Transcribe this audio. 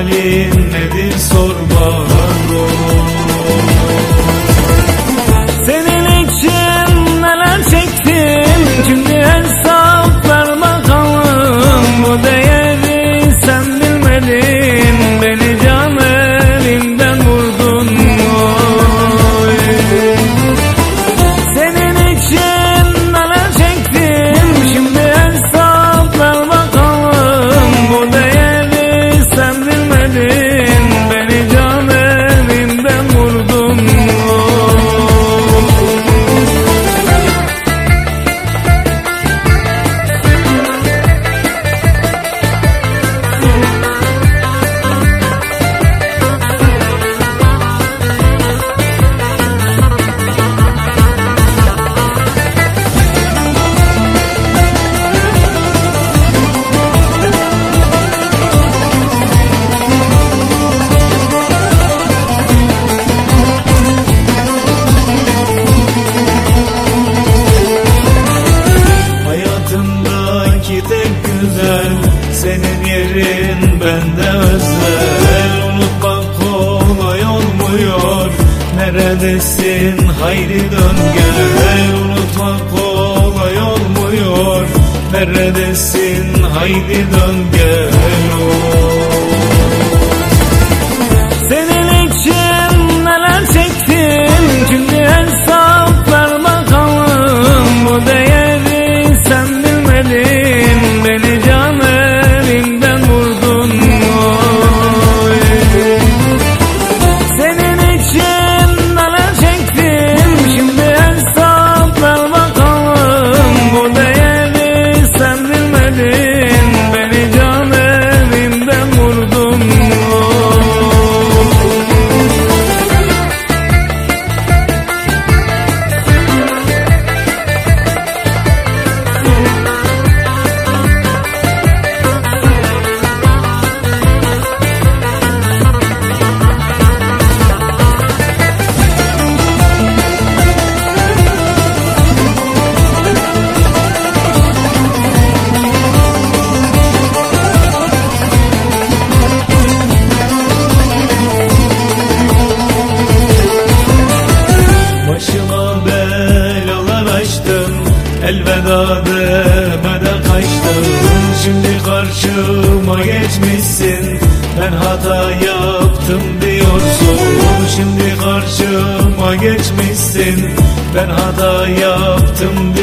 halim nedir sor bana. ellerin bende özel Unutmak kolay olmuyor. Neredesin? Haydi dön gel. Unutmak kolay olmuyor. Neredesin? Haydi dön gel. Elveda demeden kaçtın. Şimdi karşıma geçmişsin. Ben hata yaptım diyorsun. Şimdi karşıma geçmişsin. Ben hata yaptım diyorsun